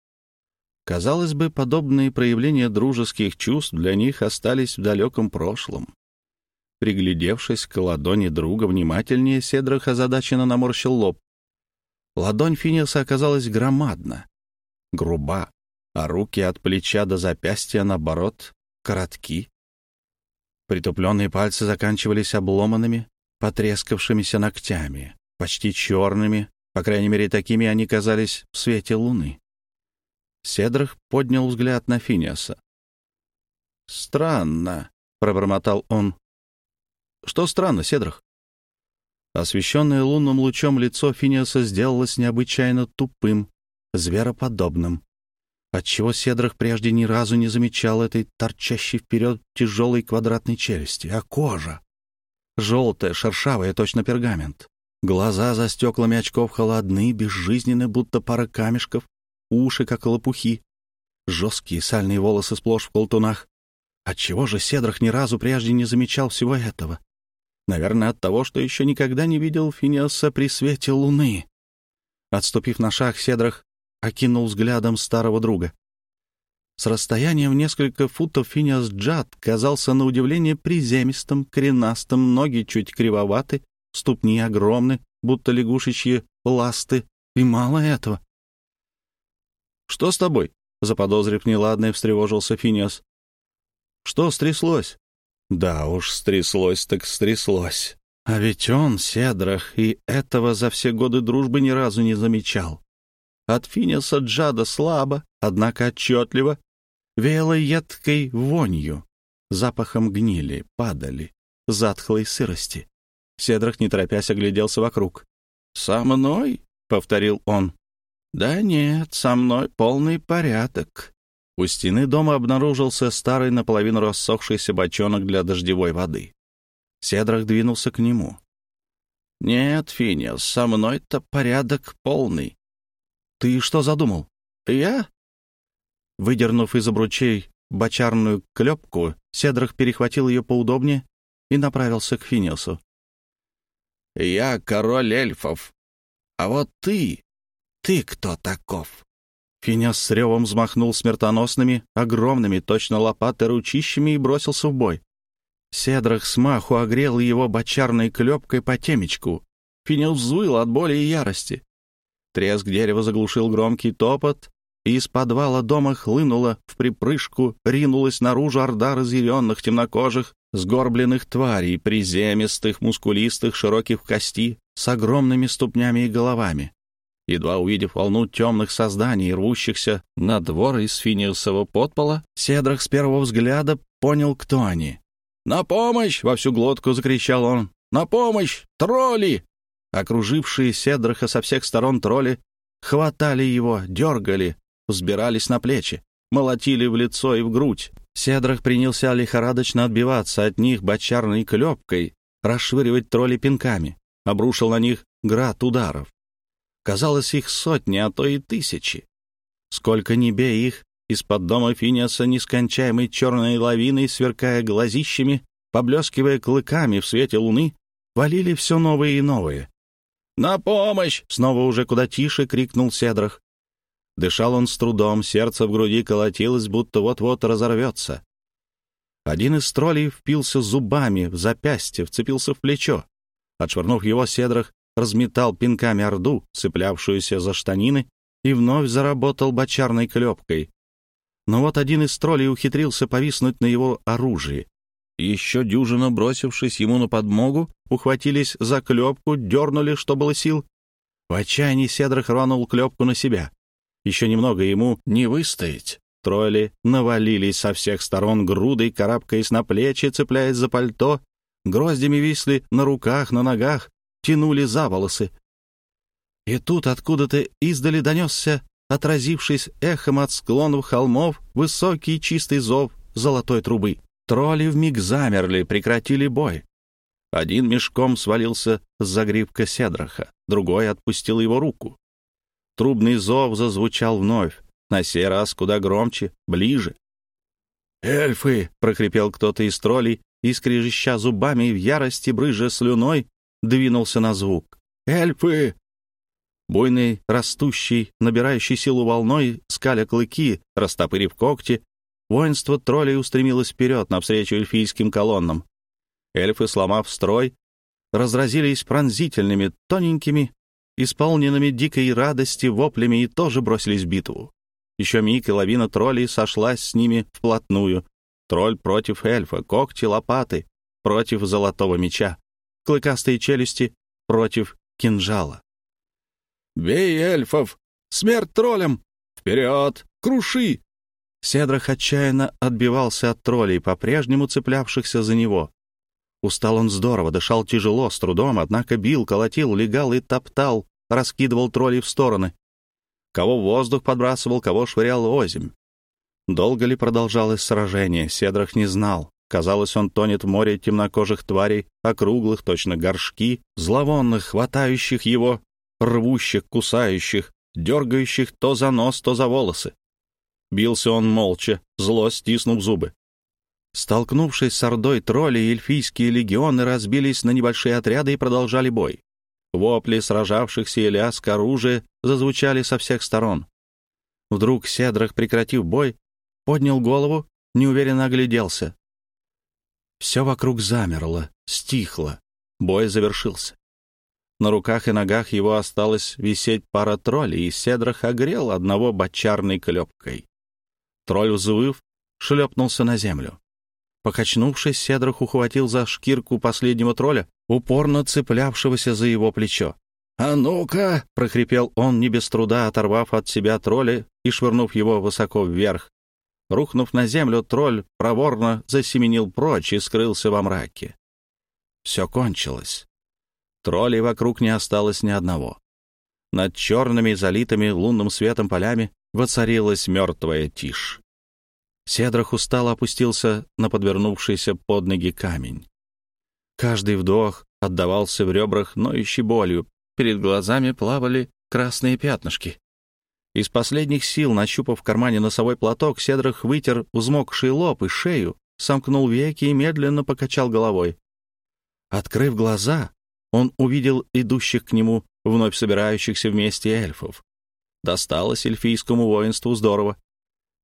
Казалось бы, подобные проявления дружеских чувств для них остались в далеком прошлом. Приглядевшись к ладони друга внимательнее, Седрах озадаченно наморщил лоб. Ладонь Финиаса оказалась громадна, груба, а руки от плеча до запястья, наоборот, коротки. Притупленные пальцы заканчивались обломанными, потрескавшимися ногтями, почти черными, по крайней мере, такими они казались в свете луны. Седрах поднял взгляд на Финиаса. «Странно», — пробормотал он. «Что странно, Седрах?» Освещенное лунным лучом лицо Финиаса сделалось необычайно тупым, звероподобным, отчего Седрах прежде ни разу не замечал этой торчащей вперед тяжелой квадратной челюсти, а кожа. Желтая, шершавая, точно пергамент. Глаза за стеклами очков холодны, безжизненны, будто пара камешков, уши, как лопухи, жесткие сальные волосы сплошь в колтунах. Отчего же Седрах ни разу прежде не замечал всего этого? Наверное, от того, что еще никогда не видел Финиаса при свете луны. Отступив на шаг, Седрах окинул взглядом старого друга. С расстояния в несколько футов Финиас Джад казался на удивление приземистым, коренастым, ноги чуть кривоваты, ступни огромны, будто лягушечьи ласты, и мало этого. «Что с тобой?» — заподозрив неладное, встревожился Финиас. «Что стряслось?» «Да уж, стряслось так стряслось. А ведь он, Седрах, и этого за все годы дружбы ни разу не замечал. От Финиаса Джада слабо, однако отчетливо, веяло едкой вонью, запахом гнили, падали, затхлой сырости. Седрах, не торопясь, огляделся вокруг. «Со мной?» — повторил он. «Да нет, со мной полный порядок». У стены дома обнаружился старый наполовину рассохшийся бочонок для дождевой воды. Седрах двинулся к нему. «Нет, Финиас, со мной-то порядок полный». «Ты что задумал?» «Я?» Выдернув из обручей бочарную клепку, Седрах перехватил ее поудобнее и направился к Финиасу. Я король эльфов. А вот ты... Ты кто таков?» Финяс с ревом взмахнул смертоносными, огромными, точно лопаты ручищами и бросился в бой. Седрах смаху огрел его бочарной клепкой по темечку. Финиас взвыл от боли и ярости. Треск дерева заглушил громкий топот, и из подвала дома хлынула в припрыжку, ринулась наружу орда разъяренных темнокожих, сгорбленных тварей, приземистых, мускулистых, широких в кости, с огромными ступнями и головами. Едва увидев волну темных созданий, рвущихся на двор из финиусового подпола, Седрах с первого взгляда понял, кто они. «На помощь!» — во всю глотку закричал он. «На помощь! Тролли!» Окружившие Седраха со всех сторон тролли хватали его, дергали, взбирались на плечи, молотили в лицо и в грудь. Седрах принялся лихорадочно отбиваться от них бочарной клепкой, расшвыривать тролли пинками. обрушил на них град ударов. Казалось, их сотни, а то и тысячи. Сколько ни бей их, из-под дома Финиаса нескончаемой черной лавиной, сверкая глазищами, поблескивая клыками в свете луны, валили все новые и новые. «На помощь!» — снова уже куда тише крикнул Седрах. Дышал он с трудом, сердце в груди колотилось, будто вот-вот разорвется. Один из троллей впился зубами в запястье, вцепился в плечо. Отшвырнув его, Седрах разметал пинками орду, цеплявшуюся за штанины, и вновь заработал бочарной клепкой. Но вот один из троллей ухитрился повиснуть на его оружии. Еще дюжина, бросившись ему на подмогу, ухватились за клепку, дернули, что было сил. В отчаянии Седрах рванул клепку на себя. Еще немного ему не выстоять. Тролли навалились со всех сторон грудой, карабкаясь на плечи, цепляясь за пальто, гроздями висли на руках, на ногах, тянули за волосы. И тут откуда-то издали донесся, отразившись эхом от склонов холмов, высокий чистый зов золотой трубы. Тролли вмиг замерли, прекратили бой. Один мешком свалился с загривка седраха, другой отпустил его руку. Трубный зов зазвучал вновь, на сей раз куда громче, ближе. «Эльфы!» — прохрипел кто-то из троллей, и, скрежеща зубами в ярости, брыжа слюной, двинулся на звук. «Эльфы!» Буйный, растущий, набирающий силу волной, скаля клыки, растопырив когти, воинство троллей устремилось вперед навстречу эльфийским колоннам. Эльфы, сломав строй, разразились пронзительными, тоненькими, исполненными дикой радости воплями и тоже бросились в битву. Еще миг, и лавина троллей сошлась с ними вплотную. Тролль против эльфа, когти, лопаты против золотого меча, клыкастые челюсти против кинжала. «Бей эльфов! Смерть троллям! Вперед! Круши!» Седрах отчаянно отбивался от троллей, по-прежнему цеплявшихся за него. Устал он здорово, дышал тяжело, с трудом, однако бил, колотил, легал и топтал, раскидывал троллей в стороны. Кого воздух подбрасывал, кого швырял озимь. Долго ли продолжалось сражение, Седрах не знал. Казалось, он тонет в море темнокожих тварей, округлых, точно горшки, зловонных, хватающих его, рвущих, кусающих, дергающих то за нос, то за волосы. Бился он молча, зло стиснув зубы. Столкнувшись с ордой троллей, эльфийские легионы разбились на небольшие отряды и продолжали бой. Вопли сражавшихся и лязг оружия зазвучали со всех сторон. Вдруг Седрах, прекратив бой, поднял голову, неуверенно огляделся. Все вокруг замерло, стихло. Бой завершился. На руках и ногах его осталось висеть пара троллей, и Седрах огрел одного бочарной клепкой. Тролль, взвыв, шлепнулся на землю. Покачнувшись, Седрах ухватил за шкирку последнего тролля, упорно цеплявшегося за его плечо. «А ну-ка!» — прохрипел он, не без труда оторвав от себя тролля и швырнув его высоко вверх. Рухнув на землю, тролль проворно засеменил прочь и скрылся во мраке. Все кончилось. Троллей вокруг не осталось ни одного. Над черными, залитыми лунным светом полями воцарилась мертвая тишь. Седрах устало опустился на подвернувшийся под ноги камень. Каждый вдох отдавался в ребрах ноющей болью, перед глазами плавали красные пятнышки. Из последних сил, нащупав в кармане носовой платок, Седрах вытер взмокший лоб и шею, сомкнул веки и медленно покачал головой. Открыв глаза, он увидел идущих к нему, вновь собирающихся вместе эльфов. Досталось эльфийскому воинству здорово.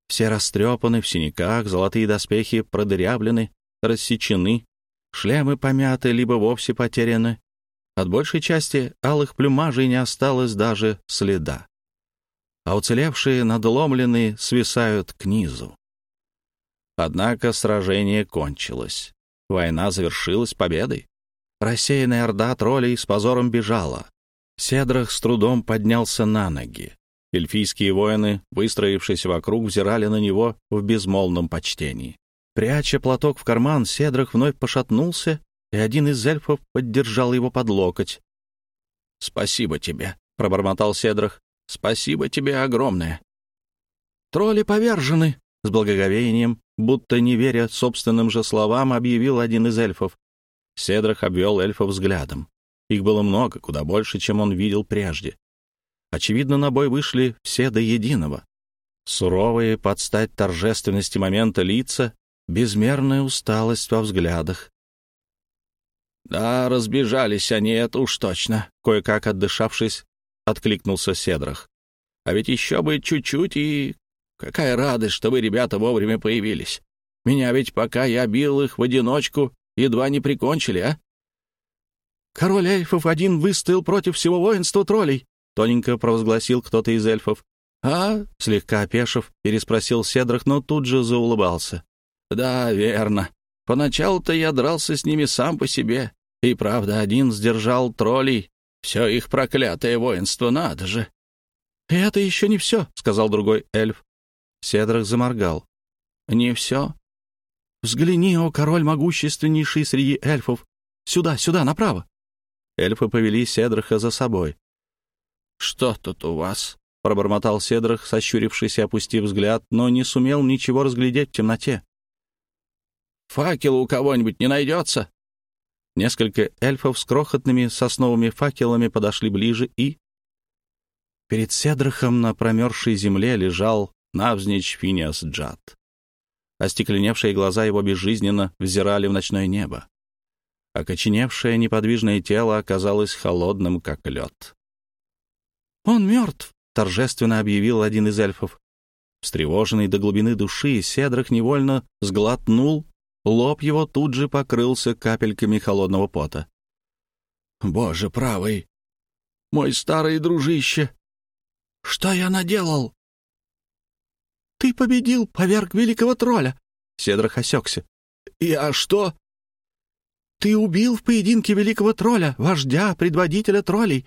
Все растрепаны, в синяках, золотые доспехи продырявлены, рассечены, шлемы помяты, либо вовсе потеряны. От большей части алых плюмажей не осталось даже следа. А уцелевшие, надломленные, свисают к низу. Однако сражение кончилось. Война завершилась победой. Рассеянная орда троллей с позором бежала. Седрах с трудом поднялся на ноги. Эльфийские воины, выстроившись вокруг, взирали на него в безмолвном почтении. Пряча платок в карман, Седрах вновь пошатнулся, и один из эльфов поддержал его под локоть. «Спасибо тебе», — пробормотал Седрах. «Спасибо тебе огромное». «Тролли повержены», — с благоговением, будто не веря собственным же словам, объявил один из эльфов. Седрах обвел эльфа взглядом. Их было много, куда больше, чем он видел прежде. Очевидно, на бой вышли все до единого. Суровые под стать торжественности момента лица, безмерная усталость во взглядах. «Да, разбежались они, это уж точно», — кое-как отдышавшись, откликнулся Седрах. «А ведь еще бы чуть-чуть, и какая радость, что вы, ребята, вовремя появились. Меня ведь, пока я бил их в одиночку, едва не прикончили, а?» «Король эльфов один выстоял против всего воинства троллей», — тоненько провозгласил кто-то из эльфов. «А?» — слегка опешив, переспросил Седрах, но тут же заулыбался. «Да, верно. Поначалу-то я дрался с ними сам по себе. И правда, один сдержал троллей. Все их проклятое воинство, надо же!» «Это еще не все», — сказал другой эльф. Седрах заморгал. «Не все?» «Взгляни, о король могущественнейший среди эльфов! Сюда, сюда, направо!» Эльфы повели Седраха за собой. «Что тут у вас?» — пробормотал Седрах, сощурившись и опустив взгляд, но не сумел ничего разглядеть в темноте. «Факел у кого-нибудь не найдется?» Несколько эльфов с крохотными сосновыми факелами подошли ближе и... Перед Седрахом на промерзшей земле лежал навзничь Финиас Джад. Остекленевшие глаза его безжизненно взирали в ночное небо. Окоченевшее неподвижное тело оказалось холодным, как лед. «Он мертв!» — торжественно объявил один из эльфов. Встревоженный до глубины души, Седрах невольно сглотнул, лоб его тут же покрылся капельками холодного пота. «Боже правый! Мой старый дружище! Что я наделал?» «Ты победил, поверг великого тролля!» Седрах осекся. «Я что?» «Ты убил в поединке великого тролля, вождя, предводителя троллей!»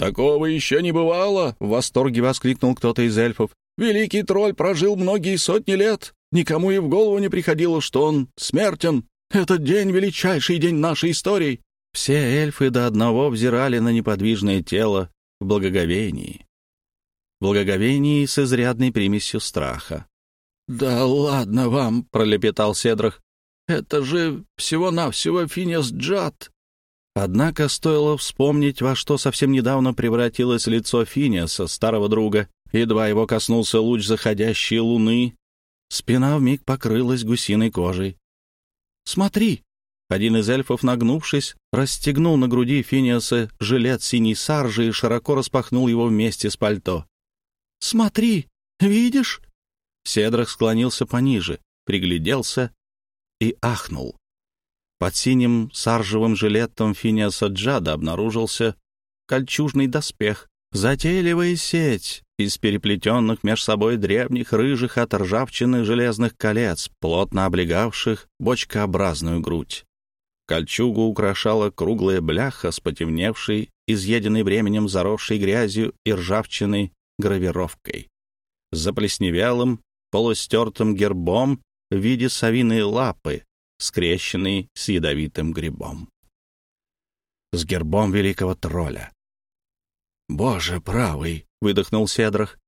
«Такого еще не бывало!» — в восторге воскликнул кто-то из эльфов. «Великий тролль прожил многие сотни лет. Никому и в голову не приходило, что он смертен. Этот день — величайший день нашей истории!» Все эльфы до одного взирали на неподвижное тело в благоговении благоговении с изрядной примесью страха. «Да ладно вам!» — пролепетал Седрах. «Это же всего-навсего Финес Джад!» Однако стоило вспомнить, во что совсем недавно превратилось лицо Финиаса, старого друга. Едва его коснулся луч заходящей луны, спина вмиг покрылась гусиной кожей. «Смотри!» Один из эльфов, нагнувшись, расстегнул на груди Финиаса жилет синей саржи и широко распахнул его вместе с пальто. Смотри, видишь?» Седрах склонился пониже, пригляделся и ахнул. Под синим саржевым жилетом Финиаса Джада обнаружился кольчужный доспех, затейливая сеть из переплетенных меж собой древних рыжих от ржавчины железных колец, плотно облегавших бочкообразную грудь. Кольчугу украшала круглая бляха с потемневшей, изъеденной временем заросшей грязью и ржавчиной гравировкой. Заплесневелым, полустертым гербом в виде совиной лапы, скрещенной с ядовитым грибом. С гербом великого тролля. «Боже правый!» — выдохнул Седрах.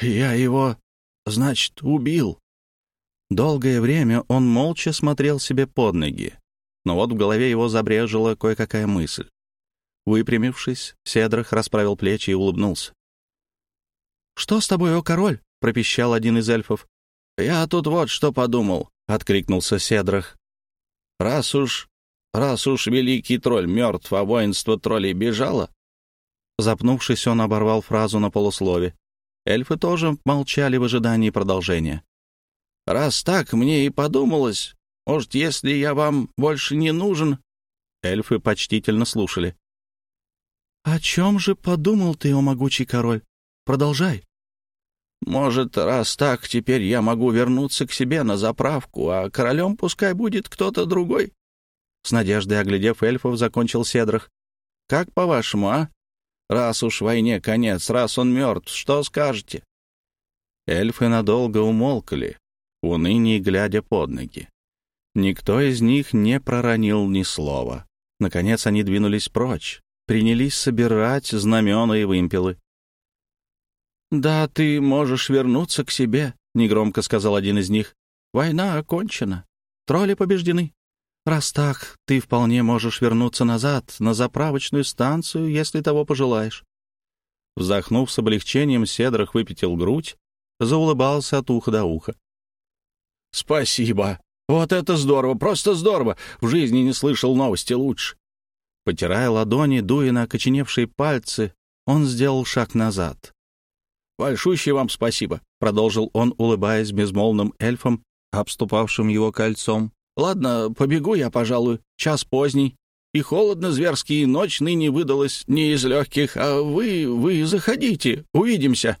«Я его, значит, убил». Долгое время он молча смотрел себе под ноги, но вот в голове его забрежила кое-какая мысль. Выпрямившись, Седрах расправил плечи и улыбнулся. «Что с тобой, о король?» — пропищал один из эльфов. «Я тут вот что подумал», — откликнулся Седрах. «Раз уж... раз уж великий тролль мертв, а воинство троллей бежало...» Запнувшись, он оборвал фразу на полуслове. Эльфы тоже молчали в ожидании продолжения. «Раз так, мне и подумалось, может, если я вам больше не нужен...» Эльфы почтительно слушали. «О чем же подумал ты, о могучий король? Продолжай». Может, раз так, теперь я могу вернуться к себе на заправку, а королем пускай будет кто-то другой?» С надеждой оглядев эльфов, закончил Седрах. «Как по-вашему, а? Раз уж войне конец, раз он мертв, что скажете?» Эльфы надолго умолкли, в унынии глядя под ноги. Никто из них не проронил ни слова. Наконец они двинулись прочь, принялись собирать знамена и вымпелы. «Да, ты можешь вернуться к себе», — негромко сказал один из них. «Война окончена. Тролли побеждены. Раз так, ты вполне можешь вернуться назад, на заправочную станцию, если того пожелаешь». Вздохнув с облегчением, Седрах выпятил грудь, заулыбался от уха до уха. «Спасибо! Вот это здорово! Просто здорово! В жизни не слышал новости лучше!» Потирая ладони, дуя на окоченевшие пальцы, он сделал шаг назад. «Большущее вам спасибо», — продолжил он, улыбаясь безмолвным эльфом, обступавшим его кольцом. «Ладно, побегу я, пожалуй, час поздний. И холодно зверски, и ночь ныне выдалась не из легких, а вы, вы заходите, увидимся».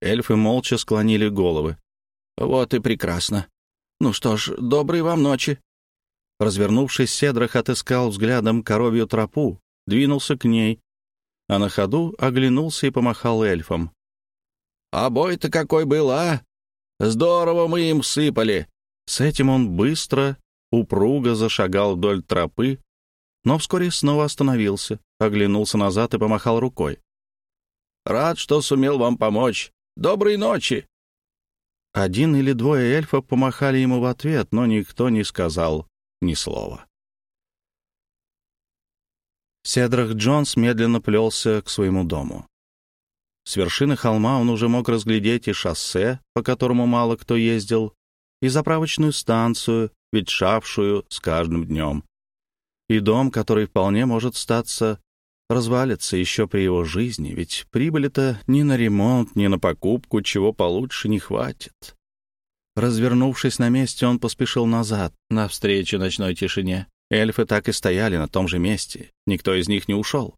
Эльфы молча склонили головы. «Вот и прекрасно. Ну что ж, доброй вам ночи». Развернувшись, Седрах отыскал взглядом коровью тропу, двинулся к ней, а на ходу оглянулся и помахал эльфам. «А бой-то какой был, а? Здорово мы им сыпали!» С этим он быстро, упруго зашагал вдоль тропы, но вскоре снова остановился, оглянулся назад и помахал рукой. «Рад, что сумел вам помочь. Доброй ночи!» Один или двое эльфов помахали ему в ответ, но никто не сказал ни слова. Седрах Джонс медленно плелся к своему дому. С вершины холма он уже мог разглядеть и шоссе, по которому мало кто ездил, и заправочную станцию, ветшавшую с каждым днем, и дом, который вполне может статься развалится еще при его жизни, ведь прибыли-то ни на ремонт, ни на покупку чего получше не хватит. Развернувшись на месте, он поспешил назад, навстречу ночной тишине. Эльфы так и стояли на том же месте. Никто из них не ушел.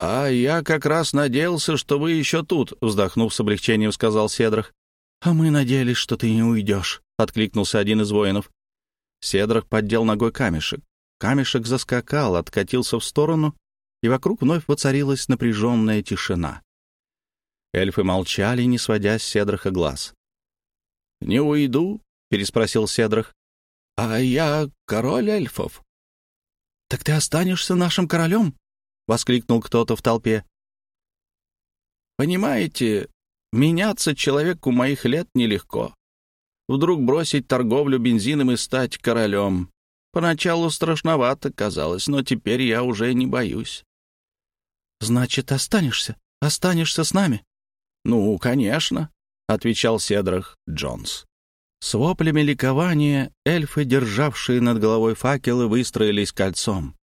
«А я как раз надеялся, что вы еще тут», — вздохнув с облегчением, сказал Седрах. «А мы надеялись, что ты не уйдешь», — откликнулся один из воинов. Седрах поддел ногой камешек. Камешек заскакал, откатился в сторону, и вокруг вновь воцарилась напряженная тишина. Эльфы молчали, не сводя с Седраха глаз. «Не уйду?» — переспросил Седрах. «А я король эльфов». «Так ты останешься нашим королем?» — воскликнул кто-то в толпе. «Понимаете, меняться человеку моих лет нелегко. Вдруг бросить торговлю бензином и стать королем. Поначалу страшновато казалось, но теперь я уже не боюсь». «Значит, останешься? Останешься с нами?» «Ну, конечно», — отвечал Седрах Джонс. С воплями ликования эльфы, державшие над головой факелы, выстроились кольцом.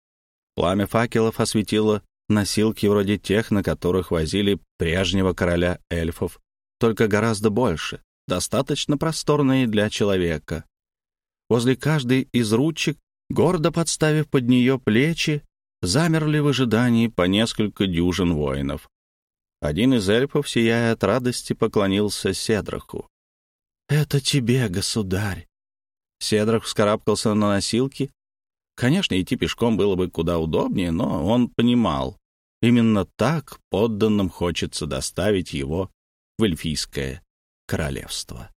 Пламя факелов осветило носилки вроде тех, на которых возили прежнего короля эльфов, только гораздо больше, достаточно просторные для человека. Возле каждой из ручек, гордо подставив под нее плечи, замерли в ожидании по несколько дюжин воинов. Один из эльфов, сияя от радости, поклонился Седраху. «Это тебе, государь!» Седрах вскарабкался на носилки. Конечно, идти пешком было бы куда удобнее, но он понимал, именно так подданным хочется доставить его в эльфийское королевство.